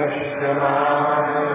यस्तत्वभावेन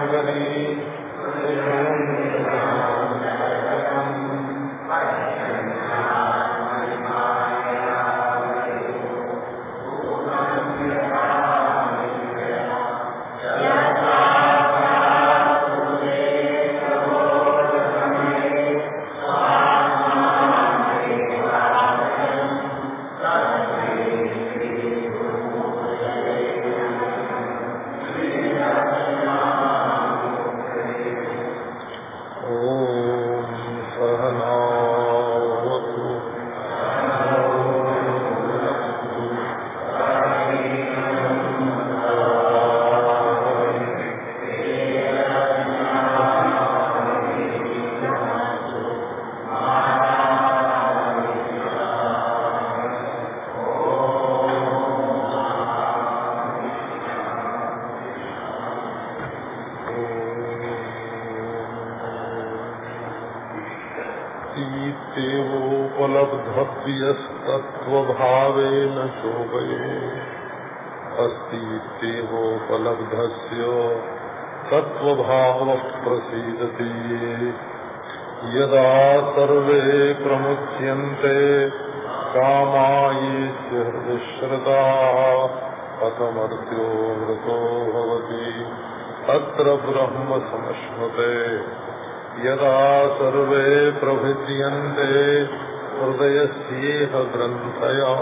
ग्रन्थया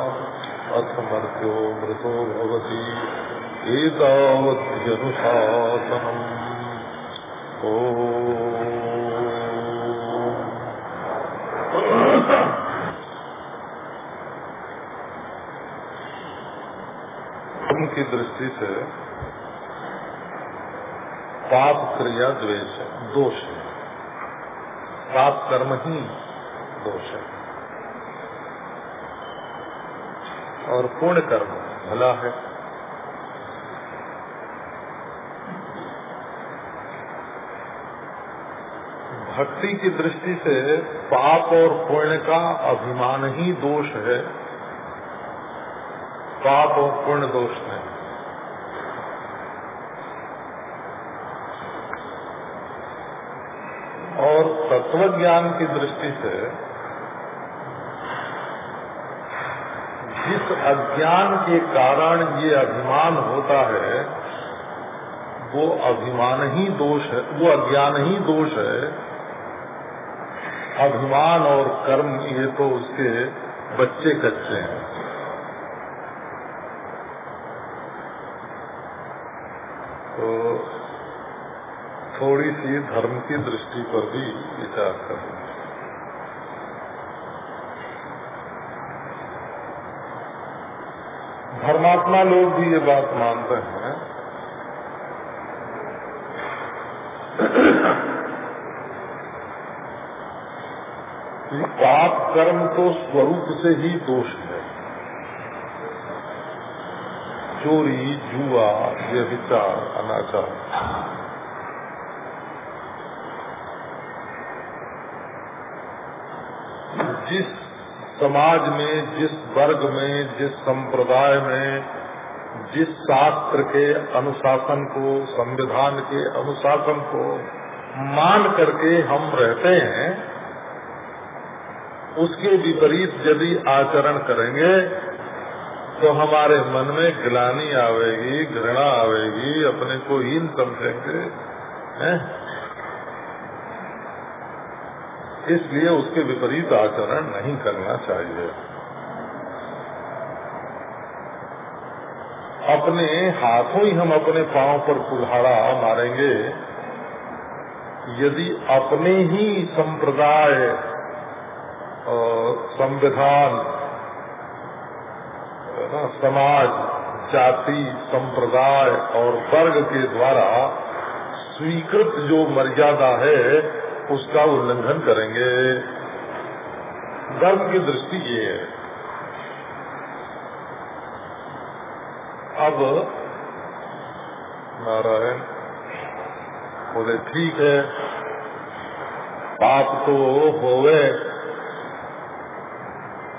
अथमर्त्यो मृतो भवति एतावद्यनुशासनम्। ओ की दृष्टि से पाप क्रिया द्वेष है दोष। है पाप कर्म ही दोष है। और पूर्ण कर्म, भला है। भक्ति की दृष्टि से पाप और पुण्य का अभिमान ही दोष है। पाप और पुण्य दोष नहीं और तत्व ज्ञान की दृष्टि से जिस अज्ञान के कारण ये अभिमान होता है, वो अभिमान ही दोष है, वो अज्ञान ही दोष है। अभिमान और कर्म ये तो उसके बच्चे कच्चे हैं। तो थोड़ी सी धर्म की दृष्टि पर भी विचार करना धर्मात्मा लोग भी ये बात मानते हैं। कि पाप कर्म तो स्वरूप से ही दोष है। चोरी, जुआ, व्यभिचार, अनाचार। जिस समाज में, जिस वर्ग में, जिस संप्रदाय में जिस शास्त्र के अनुशासन को, संविधान के अनुशासन को मान करके हम रहते हैं, उसके विपरीत यदि आचरण करेंगे तो हमारे मन में ग्लानी आवेगी, घृणा आवेगी, अपने को हीन समझेंगे इसलिए उसके विपरीत आचरण नहीं करना चाहिए। अपने हाथों ही हम अपने पाँव पर कुल्हाड़ा मारेंगे। यदि अपने ही संप्रदाय संविधान समाज, जाति, संप्रदाय और वर्ग के द्वारा स्वीकृत जो मर्यादा है, उसका उल्लंघन करेंगे। धर्म की दृष्टि ये है। अब नारायण बोले, ठीक है, पाप तो होवे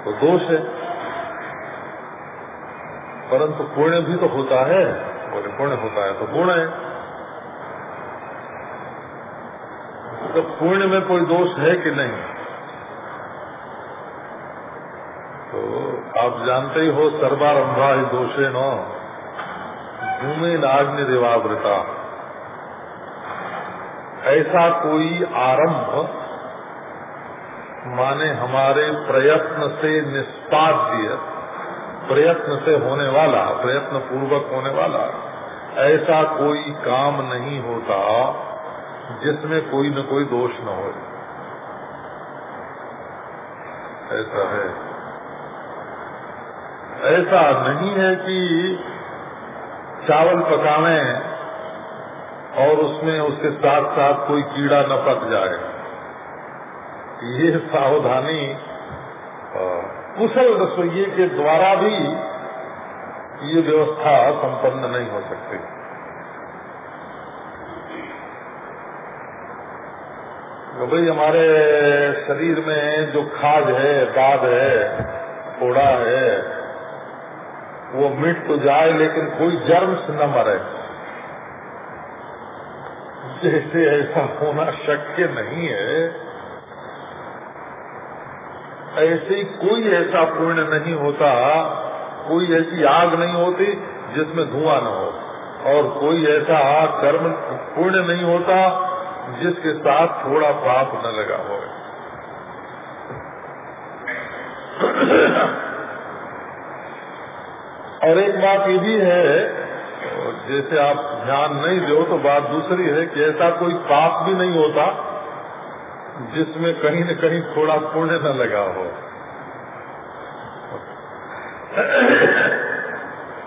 तो दोष है। परंतु पुण्य भी तो होता है। बोले, पुण्य होता है तो गुण है। तो पुण्य में कोई दोष है कि नहीं? तो आप जानते ही हो, सर्वारंभा दोषे न। भूमि नाग्नि देवावृता ऐसा कोई आरंभ माने हमारे प्रयत्न से निष्पाद्य, प्रयत्न से होने वाला प्रयत्न पूर्वक होने वाला, ऐसा कोई काम नहीं होता जिसमें कोई न कोई दोष न हो। ऐसा है। ऐसा नहीं है कि चावल पकाने और उसमें उसके साथ साथ कोई कीड़ा न पक जाए। ये सावधानी कुशल रसोइये के द्वारा भी ये व्यवस्था संपन्न नहीं हो सकती। तो भाई हमारे शरीर में जो खाज है, दाद है, फोड़ा है वो मिट तो जाए, लेकिन कोई जर्म से न मरे। जैसे ऐसा होना शक्य नहीं है, ऐसे कोई ऐसा पुण्य नहीं होता, कोई ऐसी आग नहीं होती जिसमें धुआँ न हो। और कोई ऐसा कर्म पुण्य नहीं होता जिसके साथ थोड़ा पाप न लगा हो। और एक बात ये भी है जैसे आप ध्यान नहीं दो तो बात दूसरी है कि ऐसा कोई पाप भी नहीं होता जिसमें कहीं न कहीं थोड़ा पुण्य न लगा हो।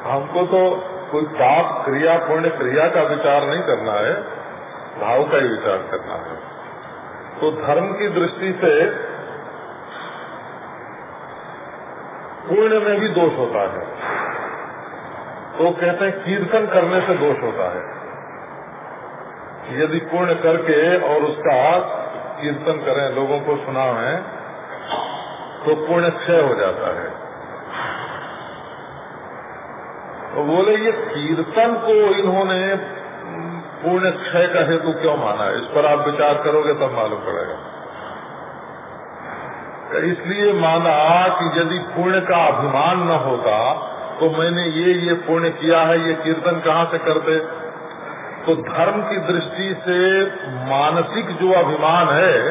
हमको तो कोई पाप क्रिया, पुण्य क्रिया का विचार नहीं करना है, भाव का ही विचार करना है। तो धर्म की दृष्टि से पुण्य में भी दोष होता है। तो कहते हैं, कीर्तन करने से दोष होता है। यदि पुण्य करके और उसका कीर्तन करें, लोगों को सुनावे तो पुण्य क्षय हो जाता है। तो बोले, ये कीर्तन को इन्होंने पुण्य क्षय का हेतु क्यों माना है? इस पर आप विचार करोगे तब मालूम पड़ेगा। इसलिए माना कि यदि पुण्य का अभिमान न होता तो मैंने ये ये पुण्य किया है, ये कीर्तन कहाँ से करते? तो धर्म की दृष्टि से मानसिक जो अभिमान है,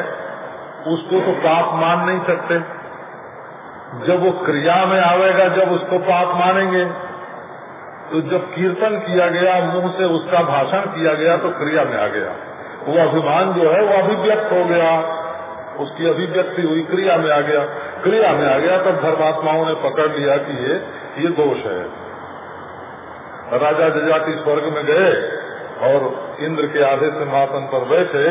उसको तो पाप मान नहीं सकते। जब वो क्रिया में आवेगा, जब उसको पाप मानेंगे। तो जब कीर्तन किया गया, मुँह से उसका भाषण किया गया तो क्रिया में आ गया। वो अभिमान जो है, वो अभिव्यक्त हो गया। उसकी अभिव्यक्ति हुई, क्रिया में आ गया। क्रिया में आ गया, तब धर्मात्माओं ने पकड़ लिया कि ये ये दोष है। राजा जजाति स्वर्ग में गए और इंद्र के आधे सिंहासन पर बैठे।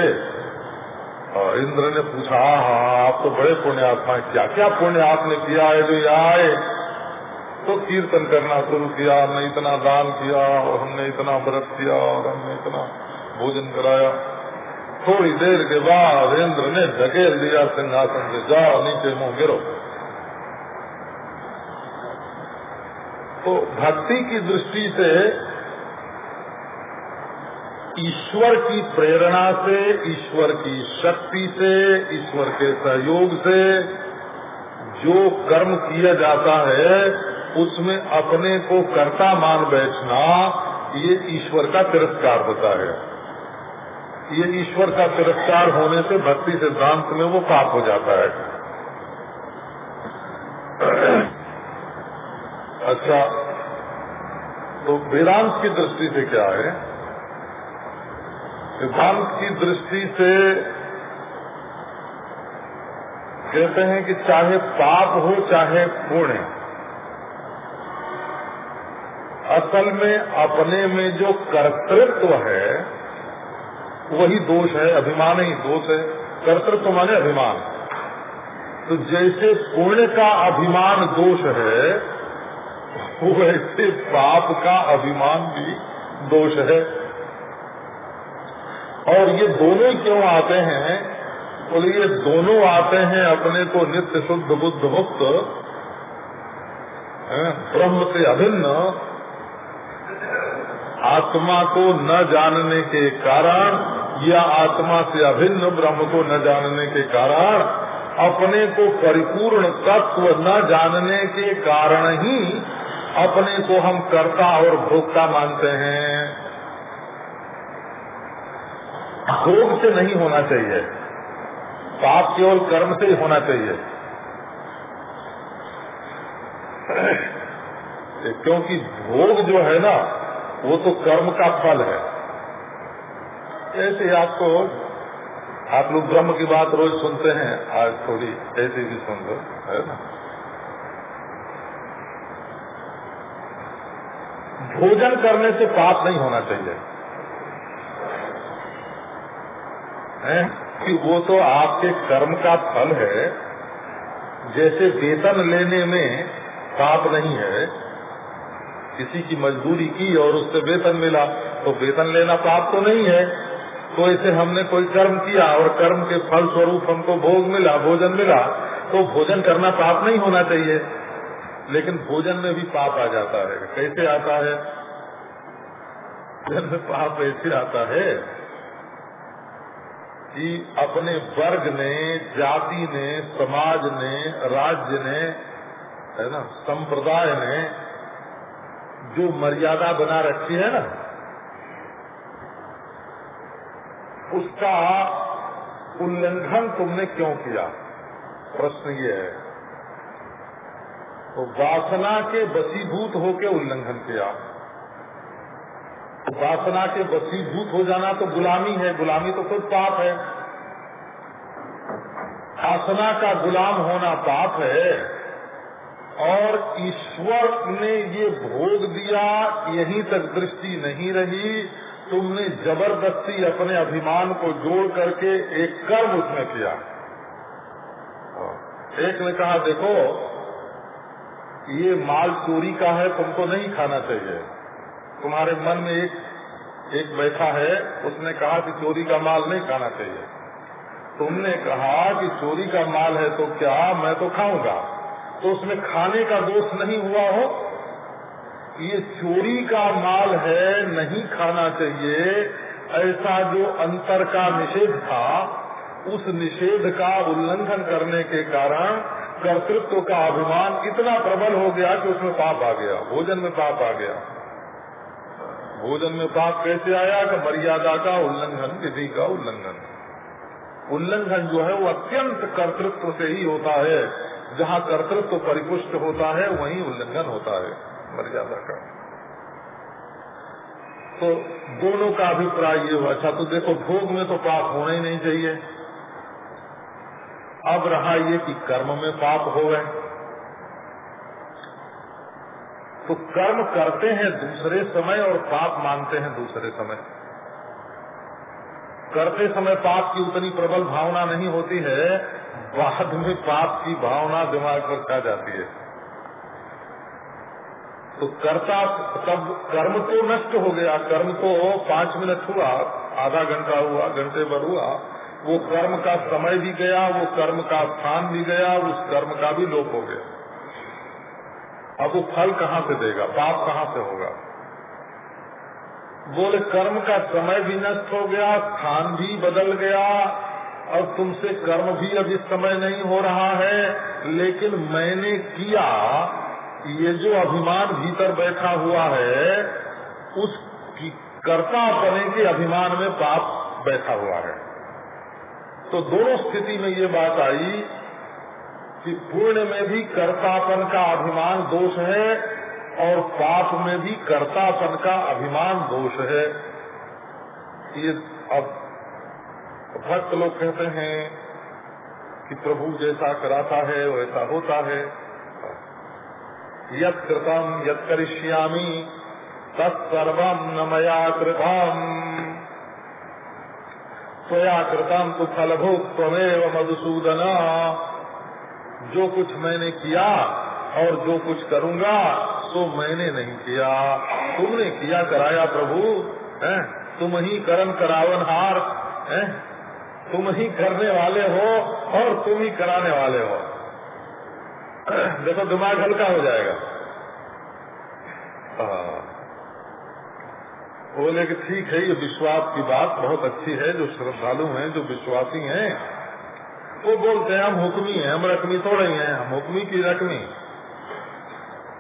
और इंद्र ने पूछा हाँ आप तो बड़े पुण्य आत्मा क्या क्या पुण्य आपने किया है जो आए? तो कीर्तन करना शुरू किया, हमने इतना दान किया और हमने इतना व्रत किया और हमने इतना भोजन कराया। थोड़ी देर के बाद इंद्र ने ढकेल दिया सिंहासन से, जाओ नीचे मुँह गिरो। तो भक्ति की दृष्टि से ईश्वर की प्रेरणा से, ईश्वर की शक्ति से, ईश्वर के सहयोग से जो कर्म किया जाता है, उसमें अपने को कर्ता मान बैठना, ये ईश्वर का तिरस्कार होता है। ये ईश्वर का तिरस्कार होने से भक्ति सिद्धांत में वो पाप हो जाता है। अच्छा तो वेदांत की दृष्टि से क्या है? वेदांत की दृष्टि से कहते हैं कि चाहे पाप हो, चाहे पुण्य, असल में अपने में जो कर्तृत्व है, वही दोष है, अभिमान ही दोष है। कर्तृत्व माने अभिमान। तो जैसे पुण्य का अभिमान दोष है वैसे पाप का अभिमान भी दोष है। और ये दोनों क्यों आते हैं? बोले, ये दोनों आते हैं अपने को नित्य शुद्ध बुद्ध मुक्त ब्रह्म से अभिन्न, आत्मा को न जानने के कारण या आत्मा से अभिन्न, ब्रह्म को न जानने के कारण, अपने को परिपूर्ण तत्व न जानने के कारण ही अपने को हम कर्ता और भोक्ता मानते हैं। भोग से नहीं होना चाहिए। पाप केवल कर्म से ही होना चाहिए। क्योंकि भोग जो है ना, वो तो कर्म का फल है। ऐसे आपको आप लोग ब्रह्म की बात रोज सुनते हैं। आज थोड़ी ऐसे भी सुन लो, है ना? भोजन करने से पाप नहीं होना चाहिए। है? कि वो तो आपके कर्म का फल है, जैसे वेतन लेने में पाप नहीं है। किसी की मजदूरी की और उससे वेतन मिला तो वेतन लेना पाप तो नहीं है। तो ऐसे हमने कोई कर्म किया और कर्म के फल स्वरूप हमको भोग मिला, भोजन मिला तो भोजन करना पाप नहीं होना चाहिए। लेकिन भोजन में भी पाप आ जाता है। कैसे आता है? भोजन में पाप ऐसे आता है कि अपने वर्ग ने, जाति ने, समाज ने, राज्य ने, है ना, संप्रदाय ने जो मर्यादा बना रखी है ना, उसका उल्लंघन तुमने क्यों किया? प्रश्न ये है। वासना के बसीभूत होके उल्लंघन किया। तो वासना के बसीभूत हो जाना तो गुलामी है, गुलामी तो खुद पाप है। वासना का गुलाम होना पाप है, और ईश्वर ने ये भोग दिया, यहीं तक दृष्टि नहीं रही, तुमने ज़बरदस्ती अपने अभिमान को जोड़ करके एक कर्म उसमें किया। एक ने कहा, देखो ये माल चोरी का है, तुमको नहीं खाना चाहिए। तुम्हारे मन में एक एक बैठा है, उसने कहा कि चोरी का माल नहीं खाना चाहिए। तुमने कहा कि चोरी का माल है तो क्या मैं तो खाऊँगा? तो उसमें खाने का दोष नहीं हुआ हो? ये चोरी का माल है, नहीं खाना चाहिए, ऐसा जो अंतर का निषेध था, उस निषेध का उल्लंघन करने के कारण कर्तृत्व का अभिमान इतना प्रबल हो गया कि उसमें पाप आ गया। भोजन में पाप आ गया। भोजन में पाप कैसे आया कि मर्यादा का उल्लंघन, विधि का उल्लंघन। उल्लंघन जो है वो अत्यंत कर्तृत्व से ही होता है। जहाँ कर्तृत्व परिपुष्ट होता है, वहीं उल्लंघन होता है मर्यादा का। तो दोनों का अभिप्राय ये हुआ। अच्छा तो देखो, भोग में तो पाप होना ही नहीं चाहिए। अब रहा ये कि कर्म में पाप हो गए तो कर्म करते हैं दूसरे समय और पाप मानते हैं दूसरे समय। करते समय पाप की उतनी प्रबल भावना नहीं होती है, बाद में पाप की भावना दिमाग पर खा जाती है। तो करता तब कर्म तो नष्ट हो गया, कर्म तो पाँच मिनट हुआ, आधा घंटा हुआ, घंटे भर हुआ वो कर्म का समय भी गया, वो कर्म का स्थान भी गया, उस कर्म का भी लोप हो गया। अब वो फल कहाँ से देगा? पाप कहाँ से होगा? बोले, कर्म का समय भी नष्ट हो गया, स्थान भी बदल गया, और तुमसे कर्म भी अब इस समय नहीं हो रहा है, लेकिन मैंने किया, ये जो अभिमान भीतर बैठा हुआ है उस कर्ता बने के अभिमान में पाप बैठा हुआ है। तो दोनों स्थिति में ये बात आई कि पुण्य में भी कर्तापन का अभिमान दोष है और पाप में भी कर्तापन का अभिमान दोष है। ये अब भक्त लोग कहते हैं कि प्रभु जैसा कराता है, वैसा होता है। यत कृतम यत करिष्यामी तत्सर्व न मया कृतम। स्वया कृतम तो फलभूत त्वमेव मधुसूदन। जो कुछ मैंने किया और जो कुछ करूँगा तो मैंने नहीं किया। तुमने किया कराया प्रभु, है? तुम ही कर्म करावन हार, है? तुम ही करने वाले हो और तुम ही कराने वाले हो। देखो, दिमाग हल्का हो जाएगा। बोले कि ठीक है, ये विश्वास की बात बहुत अच्छी है, जो श्रद्धालु हैं, जो विश्वासी हैं, वो बोलते हैं, हम हुक्मी हैं, हम रकमी थोड़े हैं, हम हुक्मी की रकमी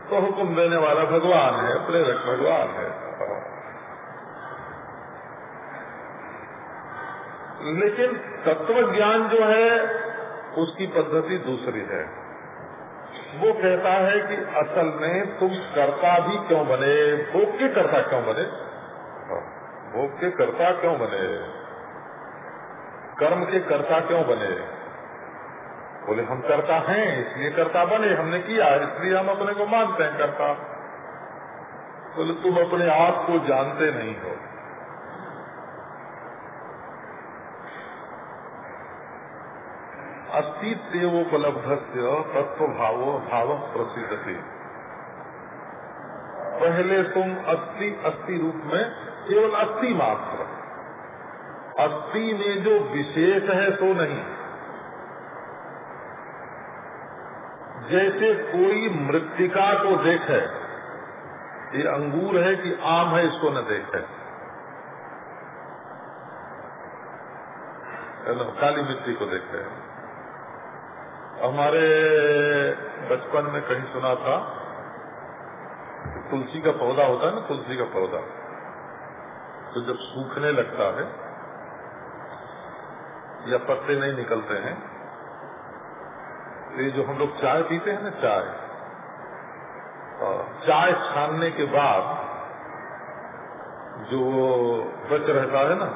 तो हुक्म देने वाला भगवान है, प्रेरक भगवान है। लेकिन तत्व ज्ञान जो है, उसकी पद्धति दूसरी है। वो कहता है कि असल में तुम कर्ता भी क्यों बने भोग के कर्ता क्यों बने? भोग के कर्ता क्यों बने? कर्म के कर्ता क्यों बने? बोले, हम करता हैं, इसलिए करता बने, हमने किया, इसलिए हम अपने को मानते हैं कर्ता। बोले, तुम अपने आप को जानते नहीं हो। अस्तित्वोपलब्ध से तत्व भाव भाव प्रसिद्ध थी पहले तुम अस्थि अस्थि रूप में केवल अस्थि मात्र। अस्थि में जो विशेष है सो नहीं। जैसे कोई मृतिका को देखे, ये अंगूर है कि आम है, इसको न देखे। काली मिट्टी को देखे। हमारे बचपन में कहीं सुना था तुलसी का पौधा होता है ना, तुलसी का पौधा। तो जब सूखने लगता है, या पत्ते नहीं निकलते हैं तो ये जो हम लोग चाय पीते हैं ना, चाय चाय छानने के बाद जो बच रहता है ना,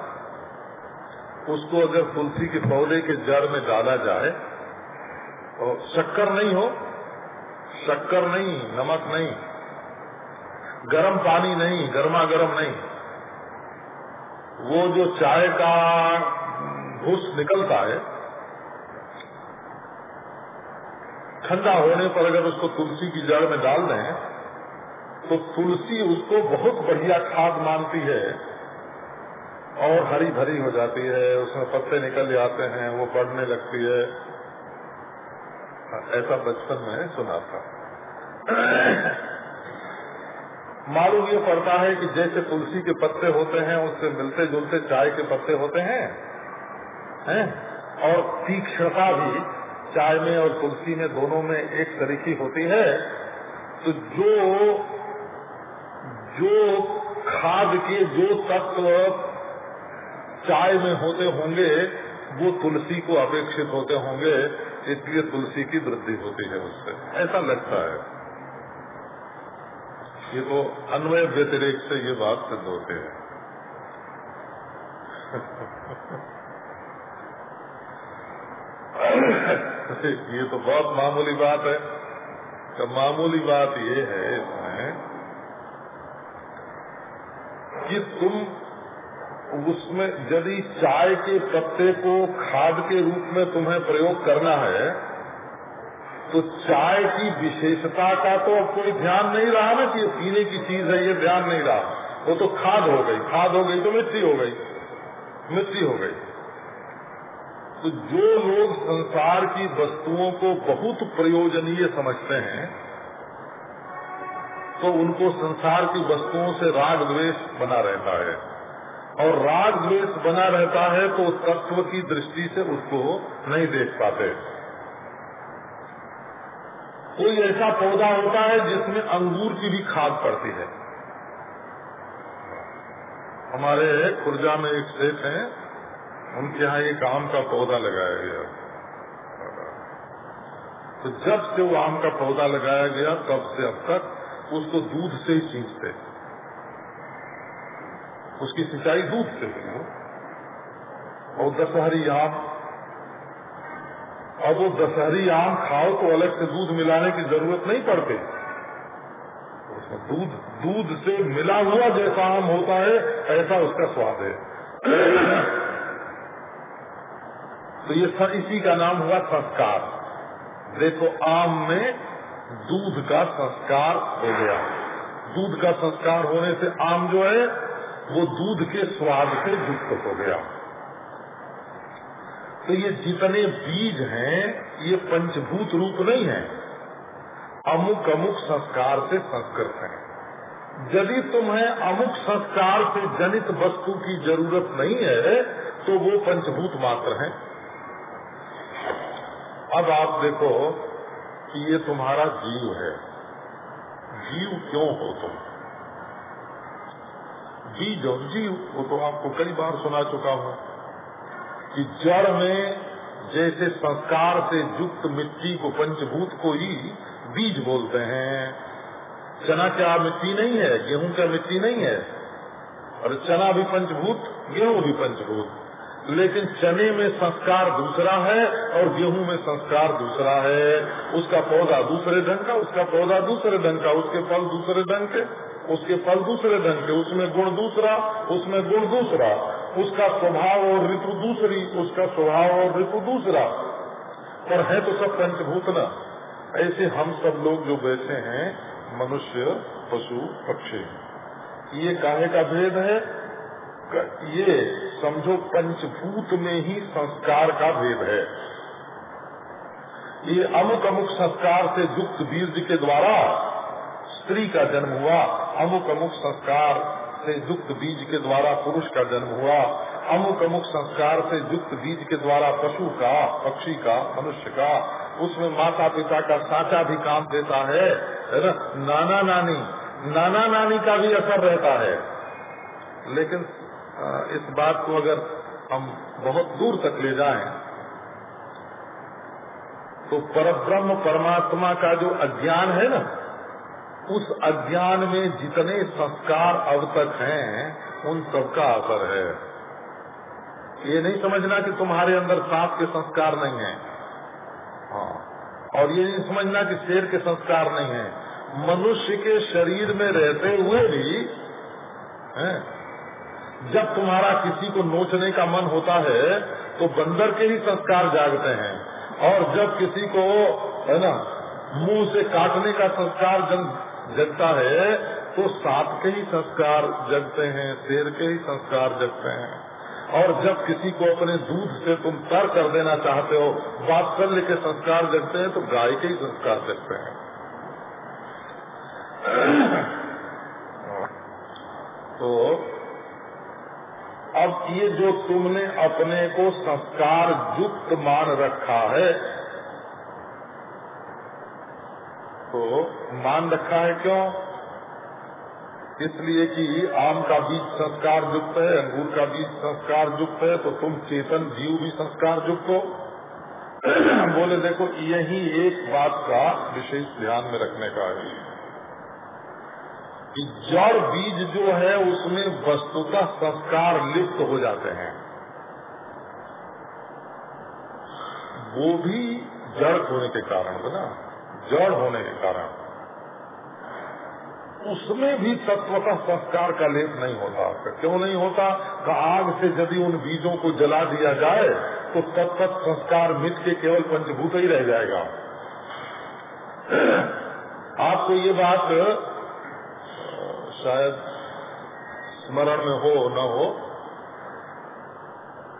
उसको अगर तुलसी के पौधे के जड़ में डाला जाए, और शक्कर नहीं हो, शक्कर नहीं, नमक नहीं गर्म पानी नहीं गर्मा गर्म नहीं। वो जो चाय का घुस निकलता है, ठंडा होने पर अगर उसको तुलसी की जड़ में डाल दें तो तुलसी उसको बहुत बढ़िया खाद मानती है और हरी भरी हो जाती है, उसमें पत्ते निकल जाते हैं, वो बढ़ने लगती है। ऐसा बचपन में सुना था। मालूम ये पड़ता है कि जैसे तुलसी के पत्ते होते हैं, उससे मिलते जुलते चाय के पत्ते होते हैं हैं? और तीक्ष्णता भी चाय में और तुलसी में दोनों में एक तरीकी होती है। तो जो जो खाद के जो तत्व चाय में होते होंगे, वो तुलसी को अपेक्षित होते होंगे, इसलिए तुलसी की वृद्धि होती है उससे। ऐसा लगता है। ये तो अन्वय व्यतिरेक से ये बात सिद्ध होते हैं। ये तो बहुत मामूली बात है। तो मामूली बात ये है इसमें कि तुम उसमें यदि चाय के पत्ते को खाद के रूप में तुम्हें प्रयोग करना है तो चाय की विशेषता का तो अब कोई ध्यान नहीं रहा ना कि ये पीने की चीज़ है, ये ध्यान नहीं रहा। वो तो खाद हो गई, खाद हो गई तो मिट्टी हो गई। मिट्टी हो गई। तो जो लोग संसार की वस्तुओं को बहुत प्रयोजनीय समझते हैं तो उनको संसार की वस्तुओं से राग द्वेष बना रहता है। और राग द्वेष बना रहता है तो तत्व की दृष्टि से उसको नहीं देख पाते। कोई ऐसा पौधा होता है जिसमें अंगूर की भी खाद पड़ती है। हमारे खुर्जा में एक सेठ है, उनके यहाँ एक आम का पौधा लगाया गया। तो जब से वो आम का पौधा लगाया गया, तब से अब तक उसको दूध से ही सींचते उसकी सिंचाई दूध से हुई और दशहरी आम अब वो दशहरी आम खाओ तो अलग से दूध मिलाने की ज़रूरत नहीं पड़ती। दूध दूध से मिला हुआ जैसा आम होता है, ऐसा उसका स्वाद है। तो ये इसी का नाम हुआ संस्कार। देखो, आम में दूध का संस्कार हो गया। दूध का संस्कार होने से आम जो है, वो दूध के स्वाद से युक्त हो गया। तो ये जितने बीज हैं, ये पंचभूत रूप नहीं है। अमुक अमुक संस्कार से संस्कृत है। यदि तुम्हें अमुक संस्कार से जनित वस्तु की ज़रूरत नहीं है तो वो पंचभूत मात्र है। अब आप देखो कि ये तुम्हारा जीव है। जीव क्यों हो तुम? बीज और जीव वो तो आपको कई बार सुना चुका हूँ। कि जड़ में जैसे संस्कार से युक्त मिट्टी को पंचभूत को ही बीज बोलते हैं। चना क्या मिट्टी नहीं है? गेहूँ क्या मिट्टी नहीं है? और चना भी पंचभूत, गेहूँ भी पंचभूत। लेकिन चने में संस्कार दूसरा है और गेहूँ में संस्कार दूसरा है। उसका पौधा दूसरे ढंग का, उसका पौधा दूसरे ढंग का, उसके फल दूसरे ढंग के, उसके फल दूसरे ढंग के, उसमें गुण दूसरा, उसमें गुण दूसरा। उसका स्वभाव और ऋतु दूसरी, उसका स्वभाव और ऋतु दूसरा। और है तो सब पंचभूत न। ऐसे हम सब लोग जो बैठे हैं, मनुष्य, पशु, पक्षी। ये काहे का भेद है? ये समझो पंचभूत में ही संस्कार का भेद है। ये अमुक अमुक संस्कार से युक्त बीज के द्वारा स्त्री का जन्म हुआ। अमुक अमुक संस्कार से युक्त बीज के द्वारा पुरुष का जन्म हुआ अमुक अमुक संस्कार से युक्त बीज के द्वारा पशु का पक्षी का मनुष्य का उसमें माता पिता का साचा भी काम देता है। नाना नानी नाना नानी का भी असर रहता है। लेकिन इस बात को अगर हम बहुत दूर तक ले जाएँ, तो परब्रह्म परमात्मा का जो अज्ञान है ना उस अज्ञान में जितने संस्कार अब तक हैं उन सबका असर है। ये नहीं समझना कि तुम्हारे अंदर सांप के संस्कार नहीं है। हाँ। और ये नहीं समझना कि शेर के संस्कार नहीं है। मनुष्य के शरीर में रहते हुए भी है, जब तुम्हारा किसी को नोचने का मन होता है तो बंदर के ही संस्कार जागते हैं। और जब किसी को है ना मुँह से काटने का संस्कार जगता है तो सांप के ही संस्कार जगते हैं, शेर के ही संस्कार जगते हैं। और जब किसी को अपने दूध से तुम तर कर देना चाहते हो, वात्सल्य के संस्कार जगते हैं तो गाय के ही संस्कार जगते हैं। तो अब ये जो तुमने अपने को संस्कार युक्त मान रखा है तो मान रखा है क्यों? इसलिए कि आम का बीज संस्कार युक्त है, अंगूर का बीज संस्कार युक्त है तो तुम चेतन जीव भी संस्कार युक्त हो। बोले, देखो, यही एक बात का विशेष ध्यान में रखने का है। कि जड़ बीज जो है, उसमें वस्तुतः संस्कार लिप्त हो जाते हैं। वो भी जड़ होने के कारण बना जड़ होने के कारण। उसमें भी तत्व का संस्कार का लेप नहीं होता। क्यों नहीं होता? का आग से यदि उन बीजों को जला दिया जाए तो तत्त संस्कार मिट के केवल पंचभूत ही रह जाएगा। आपको ये बात शायद स्मरण में हो, न हो,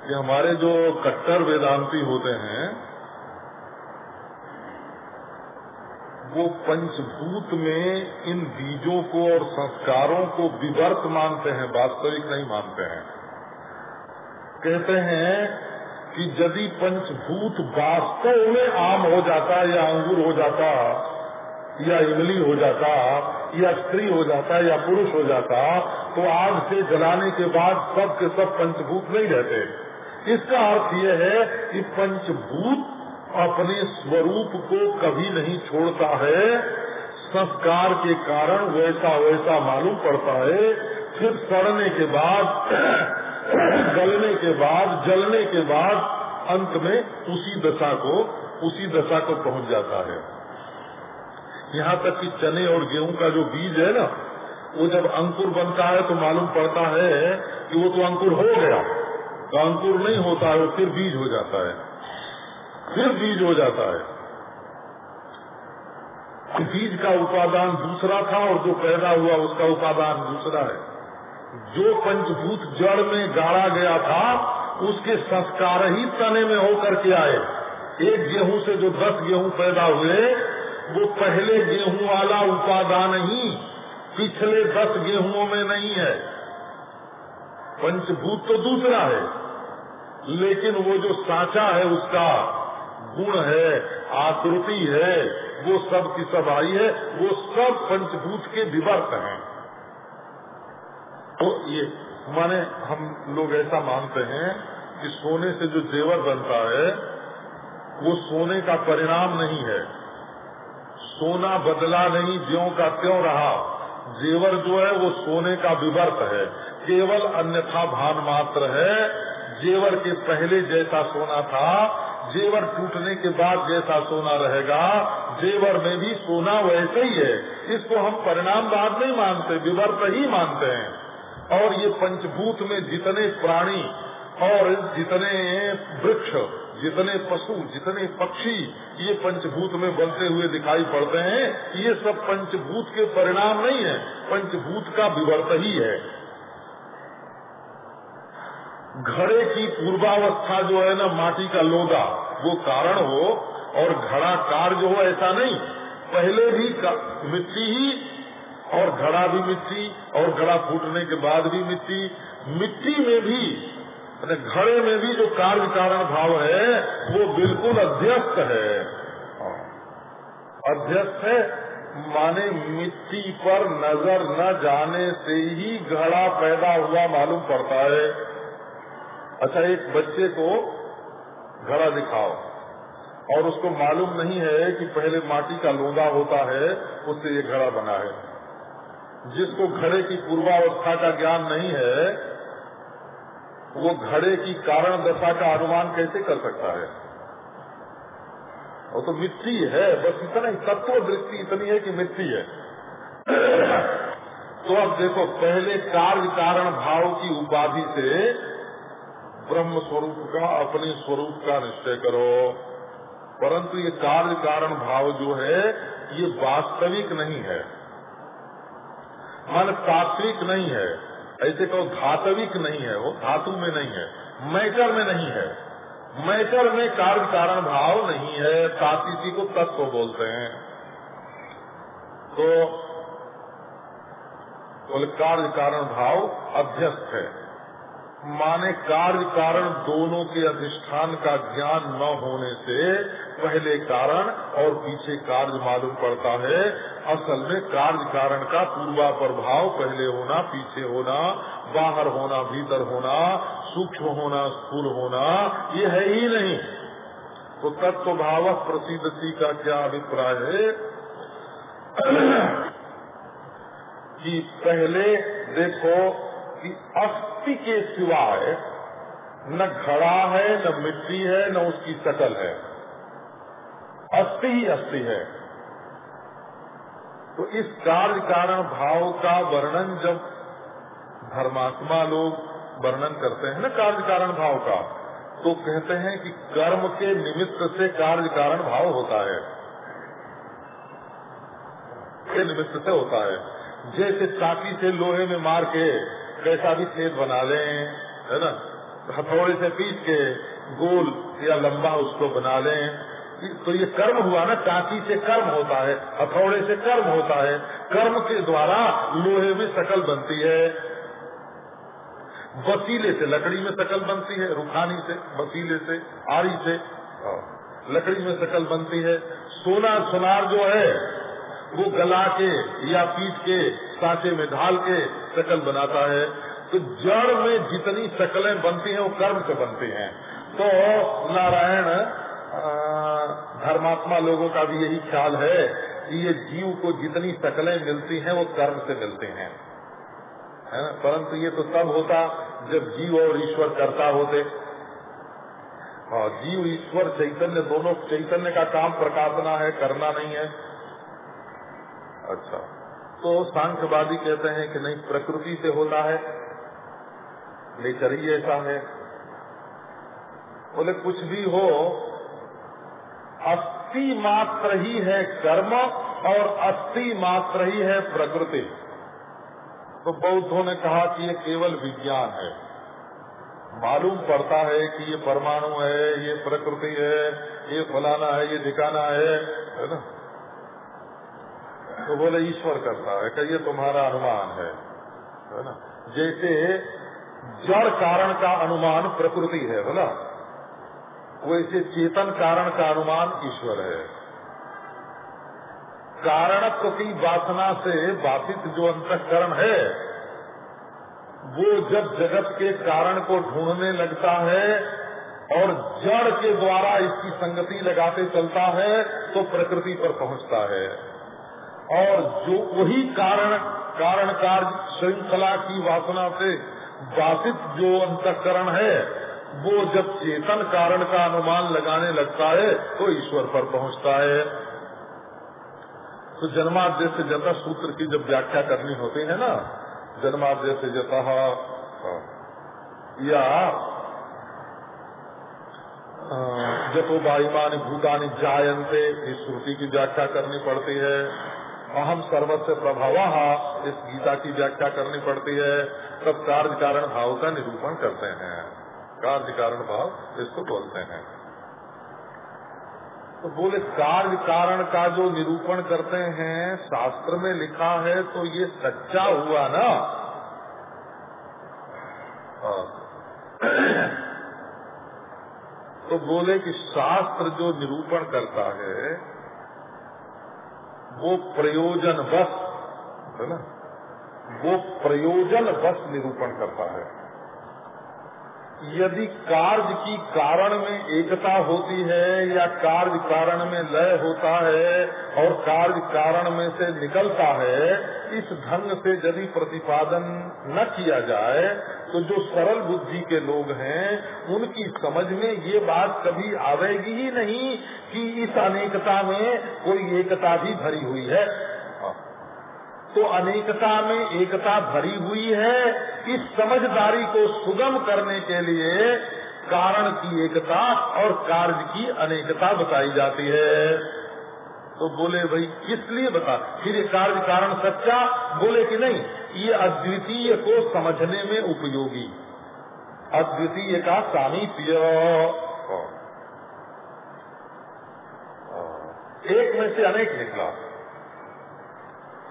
कि हमारे जो कट्टर वेदांती होते हैं वो पंचभूत में इन बीजों को और संस्कारों को विवर्त मानते हैं, वास्तविक नहीं मानते हैं। कहते हैं कि यदि पंचभूत वास्तव में आम हो जाता, या अंगूर हो जाता, या इमली हो जाता, या स्त्री हो जाता, या पुरुष हो जाता तो आग से जलाने के बाद सब के सब पंचभूत नहीं रहते। इसका अर्थ यह है कि पंचभूत अपने स्वरूप को कभी नहीं छोड़ता है। संस्कार के कारण वैसा वैसा मालूम पड़ता है। फिर सड़ने के बाद, गलने के बाद, जलने के बाद अंत में उसी दशा को, उसी दशा को पहुँच जाता है। यहाँ तक कि चने और गेहूँ का जो बीज है ना, वो जब अंकुर बनता है तो मालूम पड़ता है कि वो तो अंकुर हो गया। तो अंकुर नहीं होता है, वो फिर बीज हो जाता है। फिर बीज हो जाता है। बीज का उपादान दूसरा था और जो पैदा हुआ उसका उपादान दूसरा है। जो पंचभूत जड़ में गाड़ा गया था, उसके संस्कार ही तने में होकर के आए। एक गेहूँ से जो दस गेहूँ पैदा हुए, वो पहले गेहूँ वाला उपादान ही पिछले दस गेहूँ में नहीं है। पंचभूत तो दूसरा है, लेकिन वो जो साचा है उसका गुण है, आकृति है, वो सब की सब आई है, वो सब पंचभूत के विवर्त हैं। तो ये, माने हम लोग ऐसा मानते हैं कि सोने से जो जेवर बनता है, वो सोने का परिणाम नहीं है। सोना बदला नहीं, ज्यो का त्यों रहा। जेवर जो है, वो सोने का विवर्त है। केवल अन्यथा भान मात्र है। जेवर के पहले जैसा सोना था जेवर टूटने के बाद जैसा सोना रहेगा, जेवर में भी सोना वैसे ही है। इसको हम परिणाम बाद नहीं मानते, विवर्त ही मानते हैं। और ये पंचभूत में जितने प्राणी और जितने वृक्ष, जितने पशु, जितने पक्षी ये पंचभूत में बनते हुए दिखाई पड़ते हैं, ये सब पंचभूत के परिणाम नहीं है। पंचभूत का विवर्त ही है। घड़े की पूर्वावस्था जो है ना माटी का लोदा वो कारण हो और घड़ा कार जो हो, ऐसा नहीं। पहले भी मिट्टी ही और घड़ा भी मिट्टी और घड़ा फूटने के बाद भी मिट्टी। मिट्टी में भी घड़े में भी जो कार्य कारण भाव है, वो बिल्कुल अध्यस्त है। अध्यस्त है, माने मिट्टी पर नज़र न जाने से ही घड़ा पैदा हुआ मालूम पड़ता है। अच्छा एक बच्चे को घड़ा दिखाओ। और उसको मालूम नहीं है कि पहले माटी का लोंदा होता है, उससे ये घड़ा बना है। जिसको घड़े की पूर्वावस्था का ज्ञान नहीं है, वो घड़े की कारण दशा का अनुमान कैसे कर सकता है? वो तो मिट्टी है, बस इतना ही, तत्व दृष्टि इतनी है कि मिट्टी है। तो अब देखो, पहले कार्य कारण भाव की उपाधि से ब्रह्म स्वरूप का, अपने स्वरूप का निश्चय करो। परंतु ये कार्य कारण भाव जो है, ये वास्तविक नहीं है। मन तात्विक नहीं है। ऐसे कहो धातविक नहीं है, वो धातु में नहीं है, मैटर में नहीं है। मैटर में कार्य कारण भाव नहीं है तातीसी को तत्व बोलते हैं। तो कार्य कारण भाव अध्यस्त है। माने कार्य कारण दोनों के अधिष्ठान का ज्ञान न होने से, पहले कारण और पीछे कार्य मालूम पड़ता है। असल में कार्य कारण का पूर्वा प्रभाव पहले होना, पीछे होना, बाहर होना, भीतर होना, सूक्ष्म होना, स्थूल होना, ये है ही नहीं। तो तत्व भाव प्रसिद्धि का क्या अभिप्राय है? कि पहले देखो कि अस्थि के सिवाय न घड़ा है, न मिट्टी है, न उसकी शकल है। अस्थि ही अस्थि है। तो इस कार्य कारण भाव का वर्णन जब धर्मात्मा लोग वर्णन करते हैं ना कार्य कारण भाव का तो कहते हैं कि कर्म के निमित्त से कार्य कारण भाव होता है। के निमित्त से होता है। जैसे चाकी से लोहे में मार के कैसा भी छेद बना लें, है ना? हथौड़े से पीस के गोल या लंबा उसको बना लें। तो ये कर्म हुआ ना, टाकी से कर्म होता है, हथौड़े से कर्म होता है। कर्म के द्वारा लोहे में शकल बनती है। वसीले से, लकड़ी में शकल बनती है, रुखानी से, वसीले से, आरी से लकड़ी में शकल बनती है। सोना सोनार जो है, वो गला के या पीट के सांचे में ढाल के शकल बनाता है तो जड़ में जितनी शकलें बनती हैं, वो कर्म से बनती हैं। तो नारायण धर्मात्मा लोगों का भी यही ख्याल है कि ये जीव को जितनी शकलें मिलती हैं, वो कर्म से मिलते हैं। है ना? परंतु ये तो तब होता जब जीव और ईश्वर करता होते। और जीव, ईश्वर, चैतन्य, दोनों चैतन्य का काम प्रकाशना है, करना नहीं है। अच्छा। तो सांख्यवादी कहते हैं कि नहीं, प्रकृति से होता है नेचर ही ऐसा है। बोले, कुछ भी हो अस्थि मात्र ही है कर्म और अस्थि मात्र ही है प्रकृति। तो बौद्धों ने कहा कि ये केवल विज्ञान है। मालूम पड़ता है कि ये परमाणु है, ये प्रकृति है, ये फलाना है, ये ठिकाना है है ना? तो बोले, ईश्वर करता है, कहिए तुम्हारा अनुमान है। है ना? जैसे जड़ कारण का अनुमान प्रकृति है बोला वैसे चेतन कारण का अनुमान ईश्वर है। कारणत्व की वासना से बाधित जो अंतकरण है, वो जब जगत के कारण को ढूँढने लगता है और जड़ के द्वारा इसकी संगति लगाते चलता है तो प्रकृति पर पहुँचता है। और जो वही कारण कारण कार्य श्रृंखला की वासना से बाधित जो अंतकरण है, वो जब चेतन कारण का अनुमान लगाने लगता है तो ईश्वर पर पहुँचता है। तो जन्माद्य से जता सूत्र की जब व्याख्या करनी होती है ना जन्माद्य से जता या जतो वायुमानी भूतानी जायंते इस श्रुति की व्याख्या करनी पड़ती है। अहम सर्वस्व प्रभाव। इस गीता की व्याख्या करनी पड़ती है। तब कार्य कारण भाव का निरूपण करते हैं। कार्य कारण भाव इसको बोलते हैं। तो बोले, कार्य कारण का जो निरूपण करते हैं, शास्त्र में लिखा है तो ये सच्चा हुआ ना? तो बोले कि शास्त्र जो निरूपण करता है वो प्रयोजन बस है ना? वो प्रयोजन बस निरूपण करता है। यदि कार्य की कारण में एकता होती है या कार्य कारण में लय होता है और कार्य कारण में से निकलता है, इस ढंग से यदि प्रतिपादन न किया जाए तो जो सरल बुद्धि के लोग हैं, उनकी समझ में ये बात कभी आवेगी ही नहीं कि इस अनेकता में कोई एकता भी भरी हुई है। तो अनेकता में एकता भरी हुई है। इस समझदारी को सुगम करने के लिए कारण की एकता और कार्य की अनेकता बताई जाती है। तो बोले, भाई, किस लिए बता? फिर ये कार्य कारण सच्चा? बोले कि नहीं, ये अद्वितीय को समझने में उपयोगी। अद्वितीय का सामीप्य। एक में से अनेक निकला।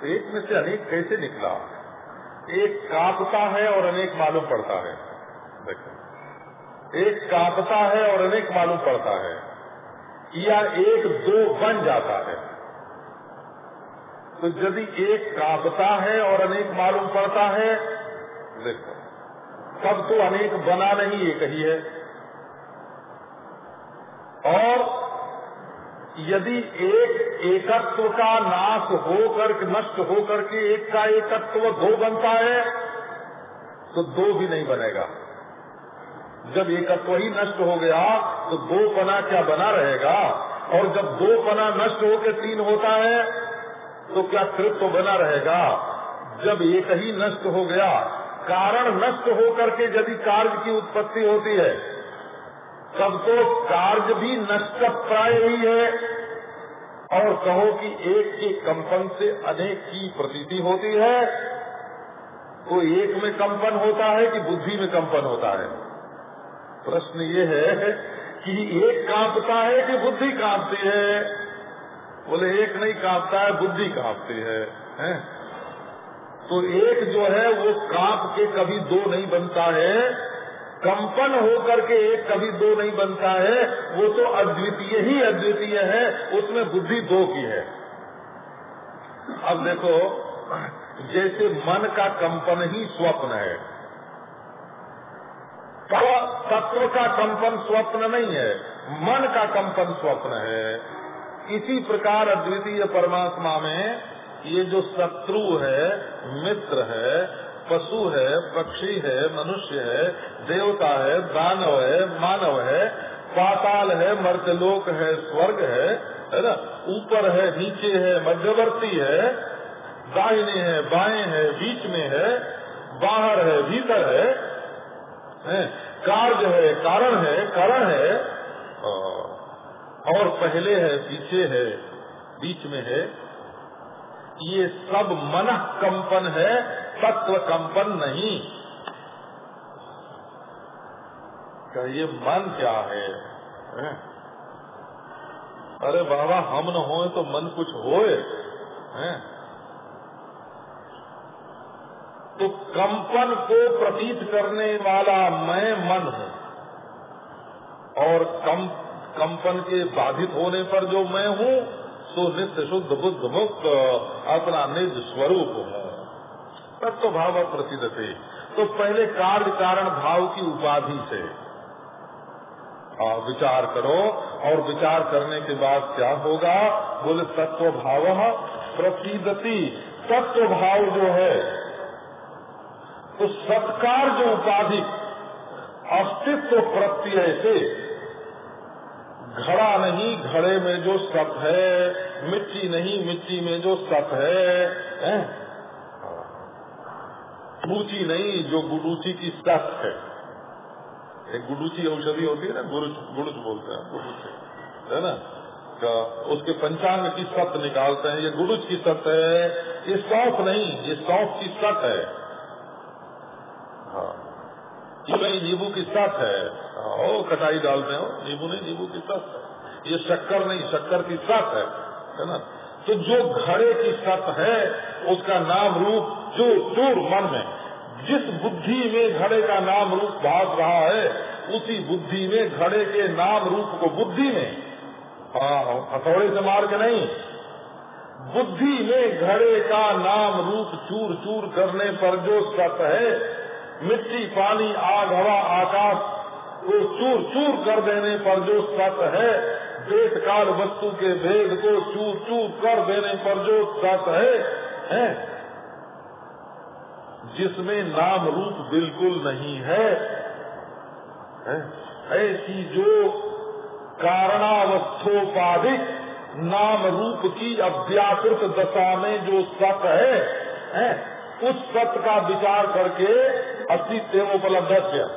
एक में से अनेक कैसे निकला? एक कापता है और अनेक मालूम पड़ता है। देखो। एक कापता है और अनेक मालूम पड़ता है। या एक दो बन जाता है। तो यदि एक कापता है और अनेक मालूम पड़ता है, देखो। तब तो अनेक बना नहीं, एक ही है। और यदि एक एकत्व का नाश होकर नष्ट होकर के एक का एकत्व दो बनता है तो दो भी नहीं बनेगा। जब एकत्व ही नष्ट हो गया तो दो पना क्या बना रहेगा? और जब दो पना नष्ट होकर तीन होता है तो क्या तृत्व बना रहेगा? जब एक ही नष्ट हो गया, कारण नष्ट होकर के यदि कार्य की उत्पत्ति होती है तब तो कार्य भी नष्ट प्राय ही है। और कहो कि एक के कंपन से अनेक की प्रतीति होती है। तो एक में कंपन होता है कि बुद्धि में कंपन होता है? प्रश्न ये है कि एक कांपता है कि बुद्धि कांपती है? बोले एक नहीं कांपता है बुद्धि कांपती है, है? तो एक जो है वो काँप के कभी दो नहीं बनता है। कंपन होकर के एक कभी दो नहीं बनता है, वो तो अद्वितीय ही अद्वितीय है, उसमें बुद्धि दो की है। अब देखो, जैसे मन का कंपन ही स्वप्न है, तत्व का कंपन स्वप्न नहीं है, मन का कंपन स्वप्न है। इसी प्रकार अद्वितीय परमात्मा में ये जो शत्रु है, मित्र है पशु है पक्षी है मनुष्य है देवता है दानव है मानव है पाताल है मर्तलोक है स्वर्ग है है ना? ऊपर है नीचे है मध्यवर्ती है दाहिने है बाएँ है बीच में है बाहर है भीतर है, है? कार्य है कारण है कारण है और पहले है पीछे है बीच में है। ये सब मन कंपन है तत्व कंपन नहीं। ये मन क्या है? अरे बाबा, हम न होए तो मन कुछ होए। तो कंपन को प्रतीत करने वाला मैं मन हूँ। और कम, कंपन के बाधित होने पर जो मैं हूँ तो नित्य शुद्ध बुद्ध मुक्त, अपना निज स्वरूप हूँ। तत्व भाव प्रसिद्ध थे तो पहले कार्य कारण भाव की उपाधि से। विचार करो और विचार करने के बाद क्या होगा? बोले तत्व भाव प्रसिद्धति तत्व भाव जो है तो सत्कार जो उपाधि अस्तित्व प्रत्यय से घड़ा नहीं घड़े में जो सत है मिट्टी नहीं मिट्टी में जो सत है, है? गुरुची नहीं जो गुरुची की सत है। एक गुडूची औषधि होती है ना गुरुच गुरुच बोलते हैं गुरुच है। ना? तो उसके पंचांग की सत निकालते हैं ये गुरुच की सत है ये सौंफ नहीं ये सौंफ की सत है। हाँ। नींबू की सत है। हाँ, ओ कटाई डालते हो नींबू नहीं नींबू की सत है। ये शक्कर नहीं शक्कर की सत है। है ना? तो जो घड़े की सत है उसका नाम रूप जो चूर मन में जिस बुद्धि में घड़े का नाम रूप भाग रहा है उसी बुद्धि में घड़े के नाम रूप को बुद्धि में। हाँ, हथौड़े से मार के नहीं। बुद्धि में घड़े का नाम रूप चूर चूर करने पर जो सत है मिट्टी पानी आग हवा आकाश को चूर चूर कर देने पर जो सत है देश काल वस्तु के भेद को चूर चूर कर देने पर जो सत है, है? जिसमें नाम रूप बिल्कुल नहीं है? ऐसी जो कारणावस्थोपाधिक नाम रूप की अव्याकृत दशा में जो सत है, है? उस सत्य का विचार करके अस्तित्व उपलब्ध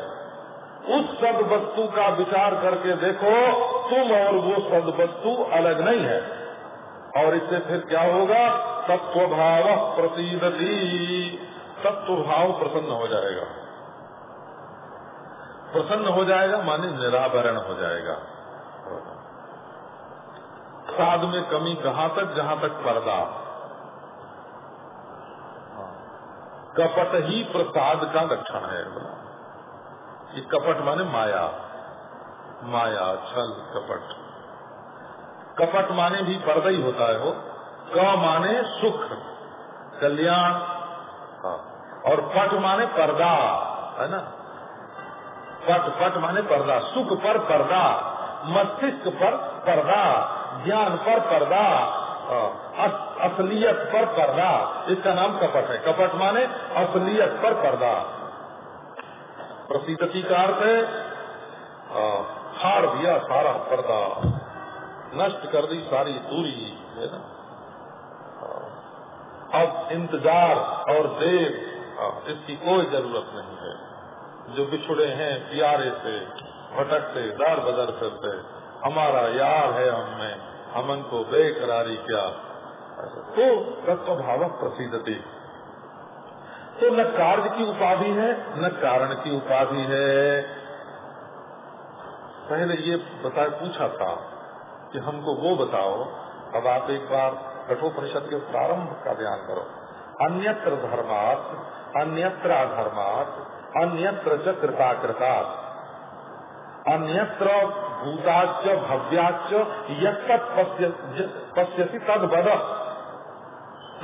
उस सद वस्तु का विचार करके देखो तुम और वो सद वस्तु अलग नहीं है। और इससे फिर क्या होगा? तत्व भाव प्रसिद्धि तत्व भाव प्रसन्न हो जाएगा। प्रसन्न हो जाएगा, माने निरावरण हो जाएगा। साध में कमी कहाँ तक? जहाँ तक पर्दा। कपट ही प्रसाद का लक्षण है। ये कपट माने माया। माया, छल, कपट। कपट माने भी पर्दा ही होता है वो। क माने सुख। कल्याण। हाँ और पट माने पर्दा, है ना? पट पट माने पर्दा, सुख पर पर्दा, मस्तिष्क पर पर्दा, ज्ञान पर पर्दा असलियत पर पर्दा, इसका नाम कपट है। कपट माने असलियत पर पर्दा। प्रसिद्धि का अर्थ है? फाड़ दिया सारा पर्दा, नष्ट कर दी सारी दूरी, है ना? अब इंतज़ार और देव इसकी कोई ज़रूरत नहीं है। जो बिछुड़े हैं प्यारे से भटकते दर बदर करते, हमारा यार है हमें हमन को बेकरारी क्या? तो तत्व भाव प्रसिद्धति तो न कार्य की उपाधि है, न कारण की उपाधि है। पहले ये बता पूछा था कि हमको वो बताओ, अब आप एक बार कठोपनिषद के प्रारंभ का ध्यान करो। अन्यत्र धर्मात, अन्यत्र अधर्मात, अन्यत्र च कृताकृतात्। अन्यत्र भूताच भव्याच पश्यसी तद बद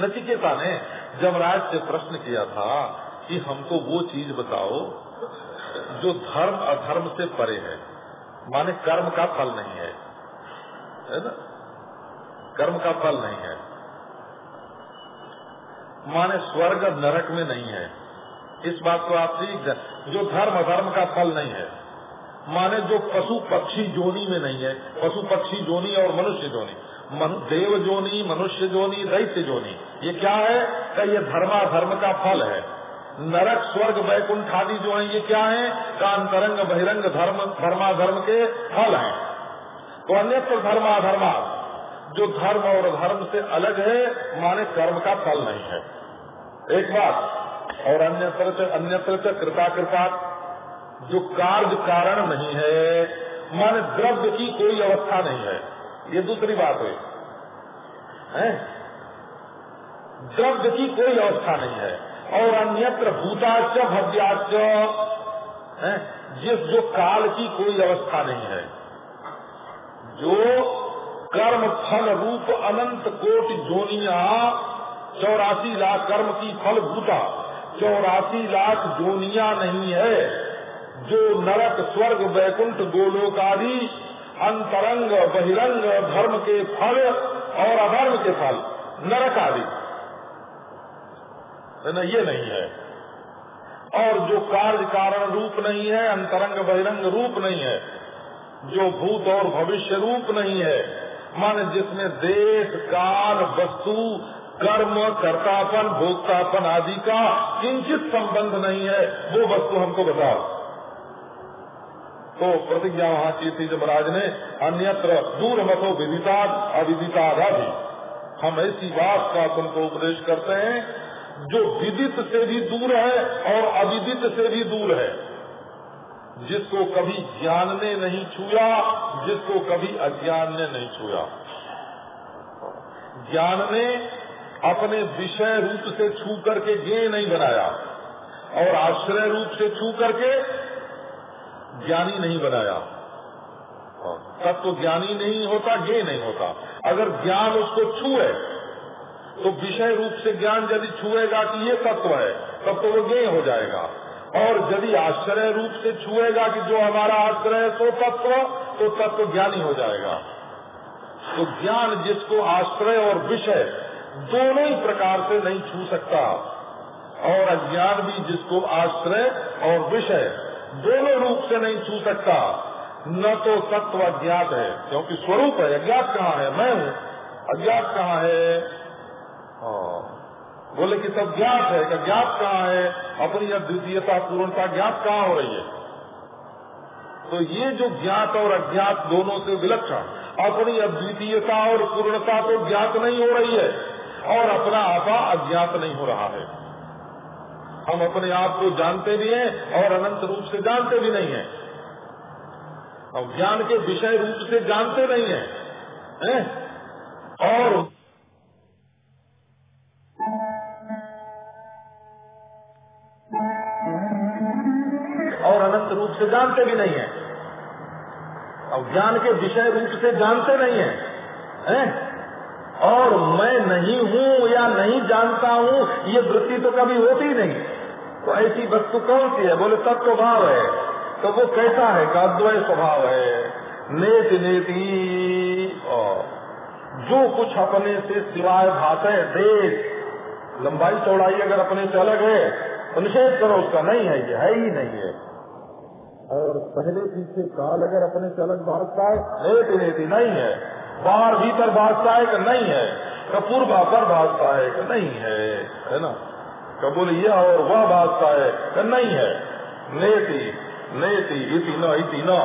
नचिकेता ने जमराज से प्रश्न किया था कि हमको वो चीज़ बताओ जो धर्म अधर्म से परे है, माने कर्म का फल नहीं है। है ना? कर्म का फल नहीं है। माने स्वर्ग नरक में नहीं है। इस बात को आप ठीक जो धर्म धर्म का फल नहीं है, माने जो पशु पक्षी जोनी में नहीं है, पशु पक्षी जोनी और मनुष्य जोनी देव जोनी, मनुष्य जोनी दैत्य जोनी, ये क्या है? का ये धर्मा धर्म का फल है। नरक, स्वर्ग, वैकुंठ आदि जो है, ये क्या है? का अंतरंग बहिरंग धर्म, धर्माधर्म के फल है। तो अन्यत्र धर्माधर्मा जो धर्म और धर्म से अलग है, माने कर्म का फल नहीं है। एक बात, और अन्यत्र अन्यत्र कृपा कृता जो कार्य कारण नहीं है, माने द्रव्य की कोई अवस्था नहीं है। ये दूसरी बात हुई। है? द्रव्य की कोई अवस्था नहीं है। और अन्यत्र भूताच भव्याच जिस जो काल की कोई अवस्था नहीं है। जो कर्म फल रूप अनंत कोटि जोनिया। चौरासी लाख कर्म की फल भूता। चौरासी लाख जोनिया नहीं है। जो नरक, स्वर्ग, वैकुंठ गोलोक आदि अंतरंग, बहिरंग, धर्म के फल और अधर्म के फल नरक आदि ये नहीं है। और जो कार्य कारण रूप नहीं है, अंतरंग, बहिरंग रूप नहीं है, जो भूत और भविष्य रूप नहीं है मन जिसमें देश, काल, वस्तु, कर्म, कर्तापन, भोक्तापन आदि का किंचित संबंध नहीं है, वो वस्तु हमको बताओ। तो प्रतिज्ञा वहाँ की थी जब महाराज ने अन्यत्र दूर मतो विदिता, अविदिता भी हम ऐसी बात का तुमको उपदेश करते हैं, जो विदित से भी दूर है और अविदित से भी दूर है। जिसको कभी ज्ञान ने नहीं छुआ जिसको कभी अज्ञान ने नहीं छुआ ज्ञान ने अपने विषय रूप से छू करके ज्ञ नहीं बनाया और आश्रय रूप से छू करके ज्ञानी नहीं बनाया। तब तो ज्ञानी नहीं होता ज्ञ नहीं होता। अगर ज्ञान उसको छुए तो विषय रूप से ज्ञान यदि छुएगा कि ये तत्व है, तब तो वो ज्ञ हो जाएगा। और यदि आश्रय रूप से छुएगा कि जो हमारा आश्रय है तो तत्व तो तत्व ज्ञानी हो जाएगा। तो ज्ञान जिसको आश्रय और विषय दोनों ही प्रकार से नहीं छू सकता, और अज्ञान भी जिसको आश्रय और विषय दोनों रूप से नहीं छू सकता, न तो तत्व अज्ञात है, क्योंकि स्वरूप है। अज्ञात कहाँ है? मैं हूँ। अज्ञात कहाँ है? हाँ। बोले कि सब ज्ञात है कि ज्ञात कहाँ है? अपनी अद्वितीयता पूर्णता ज्ञात कहाँ हो रही है? तो ये जो ज्ञात और अज्ञात दोनों से विलक्षण, अपनी अद्वितीयता और पूर्णता तो ज्ञात नहीं हो रही है, और अपना आपा अज्ञात नहीं हो रहा है। हम अपने आप को जानते भी हैं और अनंत रूप से जानते भी नहीं है। हम ज्ञान के विषय रूप से जानते नहीं हैं, है? और अनंत रूप से जानते भी नहीं है। और ज्ञान के विषय रूप से जानते नहीं है, है? और मैं नहीं हूँ या नहीं जानता हूँ ये वृत्ति तो कभी होती नहीं। तो ऐसी वस्तु कौन सी है? बोले तत्व भाव है। तो वो कैसा है? का अद्वय स्वभाव है। नेति नेति। जो कुछ अपने से सिवाय भाषा देश लंबाई चौड़ाई अगर अपने से अलग है तो निषेध करो उसका। नहीं है ये है ही नहीं है। और पहले पीछे काल अगर अपने अलग भाषता है नेति नेति नहीं है। बाहर भीतर भाषता है कि नहीं है? कपूर पर भाषता है कि नहीं है? है ना? कबूल यह और वह भाषता है कि नहीं है? नेति नेति इति न इति न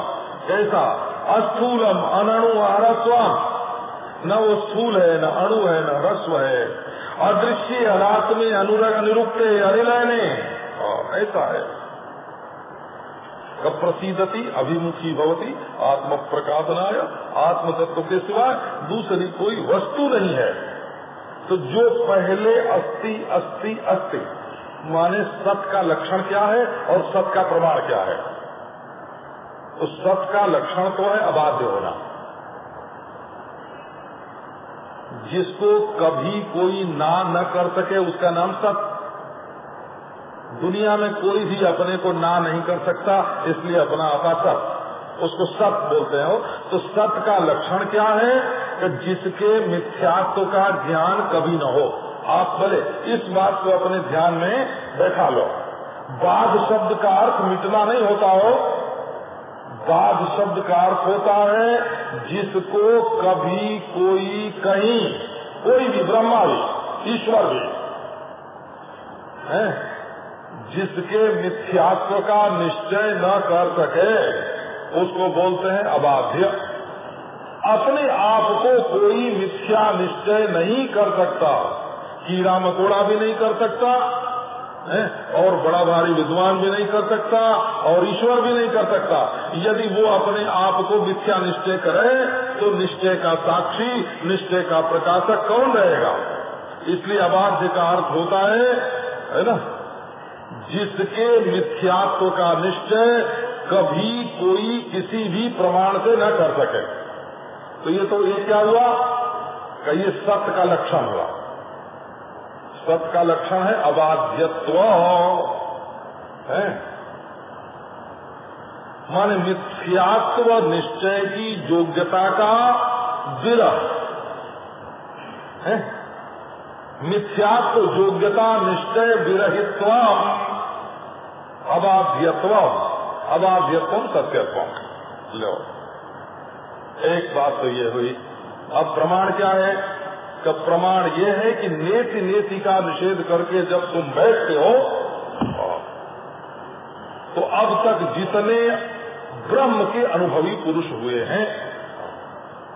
कैसा अस्थूलम अनणु अरस्व न वो स्थूल है, न अणु है, न रस्व है। अदृश्य अनात्मे अनुरग निरुक्ते अनिलयने ऐसा है। कब प्रसिद्धति अभिमुखी भवती आत्म प्रकाशनाय आत्म तत्व के सिवाय दूसरी कोई वस्तु नहीं है। तो जो पहले अस्थि अस्थि अस्थि माने सत का लक्षण क्या है और सत का प्रमाण क्या है? तो सत का लक्षण तो है अबाध्य होना। जिसको कभी कोई ना न कर सके, उसका नाम सत। दुनिया में कोई भी अपने को ना नहीं कर सकता, इसलिए अपना आपा सत उसको सत बोलते हो तो सत का लक्षण क्या है? कि जिसके मिथ्यात्व का ज्ञान कभी न हो। आप बोले, इस बात को अपने ध्यान में बैठा लो। बाद शब्द का अर्थ मिटना नहीं होता हो। बाद शब्द का अर्थ होता है, जिसको कभी कोई कहीं, कोई भी ब्रह्मा भी, ईश्वर भी, है? जिसके मिथ्यात्व का निश्चय न कर सके, उसको बोलते हैं अबाध्य। अपने आप को कोई मिथ्या निश्चय नहीं कर सकता। कीड़ा मकोड़ा भी नहीं कर सकता, है? और बड़ा भारी विद्वान भी नहीं कर सकता, और ईश्वर भी नहीं कर सकता। यदि वो अपने आप को मिथ्या निश्चय करे तो निश्चय का साक्षी, निश्चय का प्रकाशक कौन रहेगा? इसलिए अबाध्य का अर्थ होता है है ना? जिसके मिथ्यात्व का निश्चय कभी कोई किसी भी प्रमाण से न कर सके। तो ये तो ये क्या हुआ? कि ये सत्य का लक्षण हुआ। सत्य का लक्षण है अबाध्यत्व। है? माने मिथ्यात्व निश्चय की योग्यता का विरह। है? मिथ्यात्व, योग्यता, निश्चय, विरहित्व, अबाध्यत्व। अबाध्यत्व सत्यत्व लो। एक बात तो ये हुई। अब प्रमाण क्या है? कि प्रमाण ये है कि नेति नेति का निषेध करके जब तुम बैठते हो तो अब तक जितने ब्रह्म के अनुभवी पुरुष हुए हैं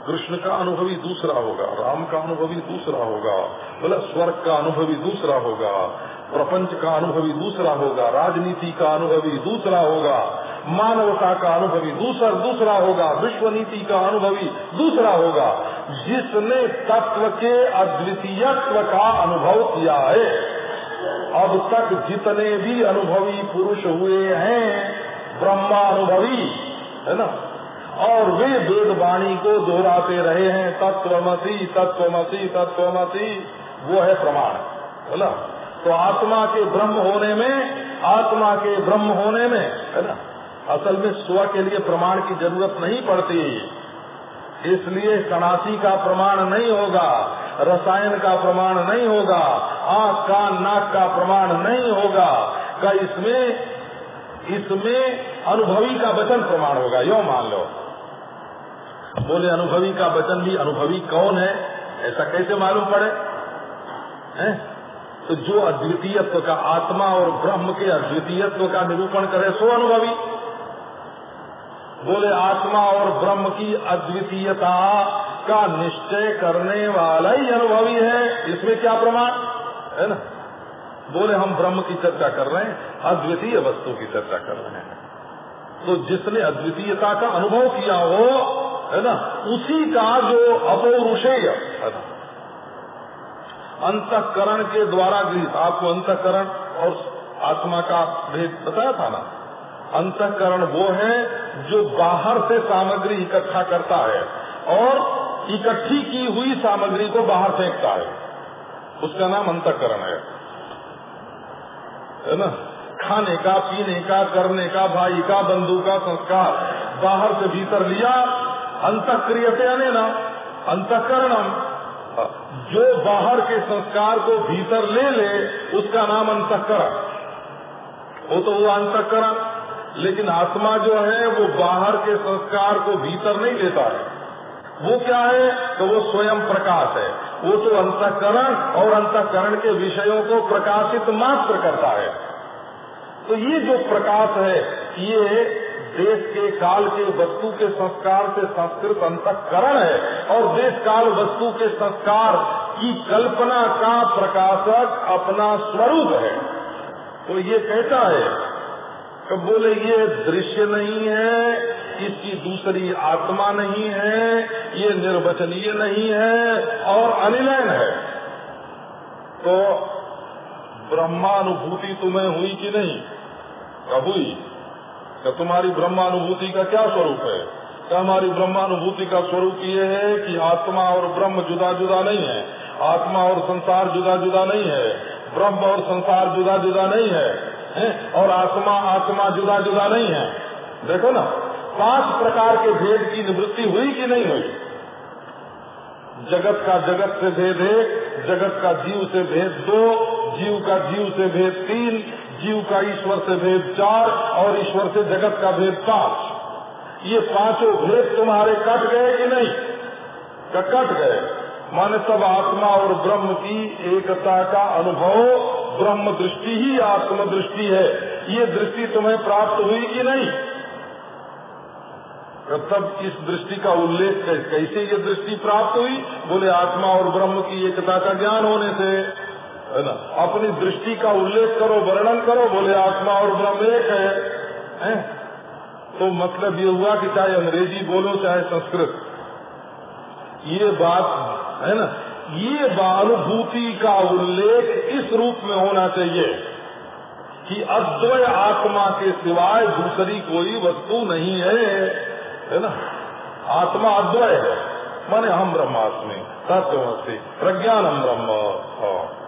कृष्ण का अनुभवी दूसरा होगा, राम का अनुभवी दूसरा होगा, बोला, स्वर्ग का अनुभवी दूसरा होगा, प्रपंच का अनुभवी दूसरा होगा, राजनीति का अनुभवी दूसरा होगा, मानवता का अनुभवी दूसरा दूसरा होगा विश्व नीति का अनुभवी दूसरा होगा। जिसने तत्व के अद्वितीयत्व का अनुभव किया है, अब तक जितने भी अनुभवी पुरुष हुए हैं ब्रह्मा अनुभवी है ना? और वे वेद वाणी को दोहराते रहे हैं, तत्वमसी तत्वमसी तत्वमसी, वो है प्रमाण। है ना? तो आत्मा के ब्रह्म होने में, आत्मा के ब्रह्म होने में, है ना? असल में स्व के लिए प्रमाण की ज़रूरत नहीं पड़ती। इसलिए सनासी का प्रमाण नहीं होगा, रसायन का प्रमाण नहीं होगा, आँख का, नाक का प्रमाण नहीं होगा, का इसमें इसमें अनुभवी का वचन प्रमाण होगा, यो मान लो। बोले, अनुभवी का वचन भी अनुभवी कौन है? ऐसा कैसे मालूम पड़े? हैं? तो जो अद्वितीयत्व का आत्मा और ब्रह्म के अद्वितीयत्व का निरूपण करे, सो अनुभवी। बोले, आत्मा और ब्रह्म की अद्वितीयता का निश्चय करने वाला ही अनुभवी है। इसमें क्या प्रमाण? है ना? बोले, हम ब्रह्म की चर्चा कर रहे हैं, अद्वितीय वस्तु की चर्चा कर रहे हैं। तो जिसने अद्वितीयता का अनुभव किया हो है ना? उसी का जो अपौरुषेय है ना? अंतकरण के द्वारा गृहित आपको अंतकरण और आत्मा का भेद बताया था ना? अंतकरण वो है जो बाहर से सामग्री इकट्ठा करता है और इकट्ठी की हुई सामग्री को बाहर फेंकता है। उसका नाम अंतकरण है। है ना? खाने का, पीने का, करने का, भाई का, बंधु का, संस्कार, बाहर से भीतर लिया अंतक्रियते ना, अंतकरणम। जो बाहर के संस्कार को भीतर ले ले, उसका नाम अंतकरण। वो तो वो अंतकरण, लेकिन आत्मा जो है, वो बाहर के संस्कार को भीतर नहीं लेता है। वो क्या है? तो वो स्वयं प्रकाश है। वो तो अंतकरण और अंतकरण के विषयों को प्रकाशित मात्र करता है। तो ये जो प्रकाश है, ये देश के काल के वस्तु के संस्कार से संस्कृत अंतकरण है और देश काल वस्तु के संस्कार की कल्पना का प्रकाशक अपना स्वरूप है। तो ये कहता है तो बोले, ये दृश्य नहीं है, इसकी दूसरी आत्मा नहीं है, ये निर्वचनीय नहीं है और अनिलयन है। तो ब्रह्मानुभूति तुम्हें हुई कि नहीं? कब हुई? तो तुम्हारी ब्रह्मानुभूति का क्या स्वरूप है? तो हमारी ब्रह्मानुभूति का स्वरूप ये है कि आत्मा और ब्रह्म जुदा जुदा नहीं है? आत्मा और संसार जुदा जुदा नहीं है? ब्रह्म और संसार जुदा जुदा नहीं है, है? और आत्मा आत्मा जुदा जुदा नहीं है? देखो ना पाँच प्रकार के भेद की निवृत्ति हुई कि नहीं हुई? जगत का जगत से भेद एक जगत का जीव से भेद दो जीव का जीव से भेद तीन जीव का ईश्वर से भेद चार और ईश्वर से जगत का भेद पाँच। ये पाँचों भेद तुम्हारे कट गए कि नहीं? कट गए। माने सब आत्मा और ब्रह्म की एकता का अनुभव, ब्रह्म दृष्टि ही आत्म दृष्टि है। ये दृष्टि तुम्हें प्राप्त हुई कि नहीं? तब इस दृष्टि का उल्लेख कैसे ये दृष्टि प्राप्त हुई? बोले, आत्मा और ब्रह्म की एकता का ज्ञान होने से। है ना? अपनी दृष्टि का उल्लेख करो, वर्णन करो, बोले, आत्मा और ब्रह्म एक है? तो मतलब ये हुआ कि चाहे अंग्रेज़ी बोलो, चाहे संस्कृत। ये बात, है ना? ये अनुभूति का उल्लेख इस रूप में होना चाहिए कि अद्वय आत्मा के सिवाय दूसरी कोई वस्तु नहीं है। है ना? आत्मा अद्वय है। माने हम ब्रह्मास्मि प्रज्ञान हम ब्रह्म। हाँ।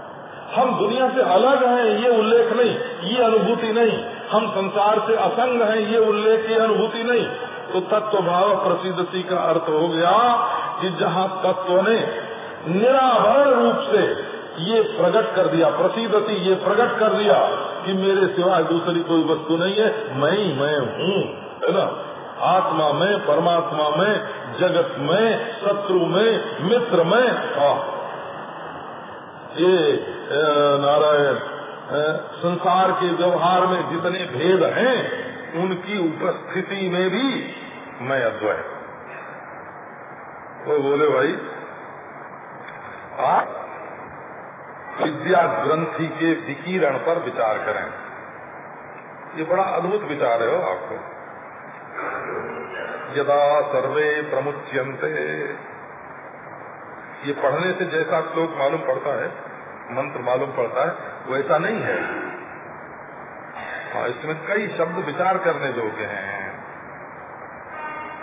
हम दुनिया से अलग हैं ये उल्लेख नहीं ये अनुभूति नहीं। हम संसार से असंग हैं ये उल्लेख की अनुभूति नहीं। तो तत्व भाव प्रसिद्धि का अर्थ हो गया कि जहाँ तत्व ने निराभरण रूप से ये प्रकट कर दिया प्रसिद्धति ये प्रकट कर दिया कि मेरे सिवाय दूसरी कोई वस्तु नहीं है मैं ही मैं हूँ है ना? आत्मा में परमात्मा में जगत में शत्रु में मित्र में आ, ये नारायण संसार के व्यवहार में जितने भेद हैं, उनकी उपस्थिति में भी मैं अद्वय वो बोले, भाई, आप विद्या ग्रंथि के विकिरण पर विचार करें। ये बड़ा अद्भुत विचार है आपको। यदा सर्वे प्रमुच्यंते ये पढ़ने से जैसा श्लोक मालूम पड़ता है मंत्र मालूम पड़ता है वैसा नहीं है। हाँ इसमें कई शब्द विचार करने योग्य हैं।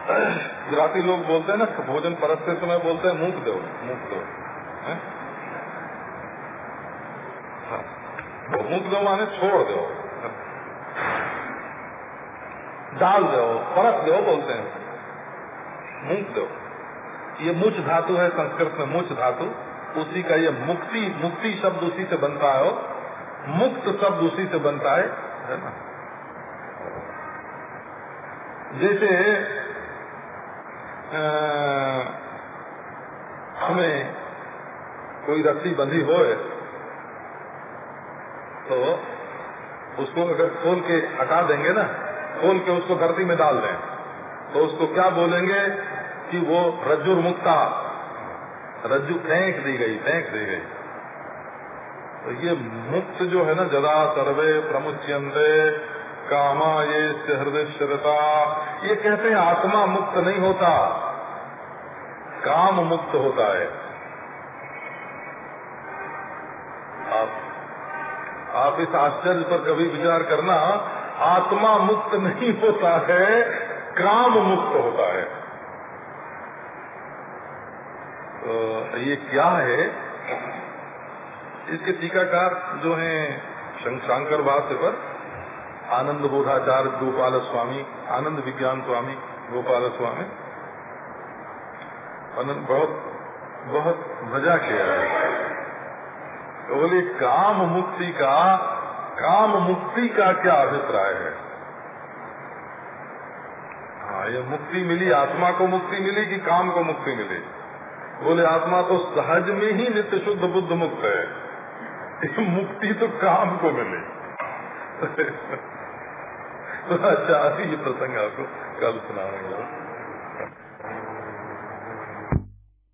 गुजराती लोग बोलते हैं ना भोजन परसते समय बोलते हैं मुख दो मूक दो हाँ, मूक दो माने छोड़ दो। डाल दो परस दो बोलते हैं। मुख दो। ये मुच धातु है, संस्कृत में मुच धातु। उसी का ये मुक्ति मुक्ति शब्द उसी से बनता है मुक्त शब्द उसी से बनता है है ना? जैसे हमें कोई रस्सी बंधी हो तो उसको अगर खोल के हटा देंगे ना, खोल के उसको धरती में डाल दें तो उसको क्या बोलेंगे? कि वो रज्जुर मुक्ता रज्जु फेंक दी गई, फेंक दी गई। तो ये मुक्त जो है ना, जदा सर्वे प्रमुच्यंदे कामा ये हृदय श्रता ये कहते हैं आत्मा मुक्त नहीं होता, काम मुक्त होता है। आप आप इस आश्चर्य पर कभी विचार करना, आत्मा मुक्त नहीं होता है, काम मुक्त होता है तो ये क्या है? इसके टीकाकार जो हैं शंकर भाष्य पर आनंद बोधाचार्य गोपाल स्वामी, आनंद विज्ञान स्वामी गोपाल स्वामी। बहुत बहुत मज़ा किया है। तो बोले, काम मुक्ति का, काम मुक्ति का क्या अभिप्राय है? हाँ ये मुक्ति मिली, आत्मा को मुक्ति मिली कि काम को मुक्ति मिली? बोले, आत्मा तो सहज में ही नित्य शुद्ध बुद्ध मुक्त है। मुक्ति तो काम को मिले। तो अच्छा ये प्रसंग आपको कल सुनाऊँगा।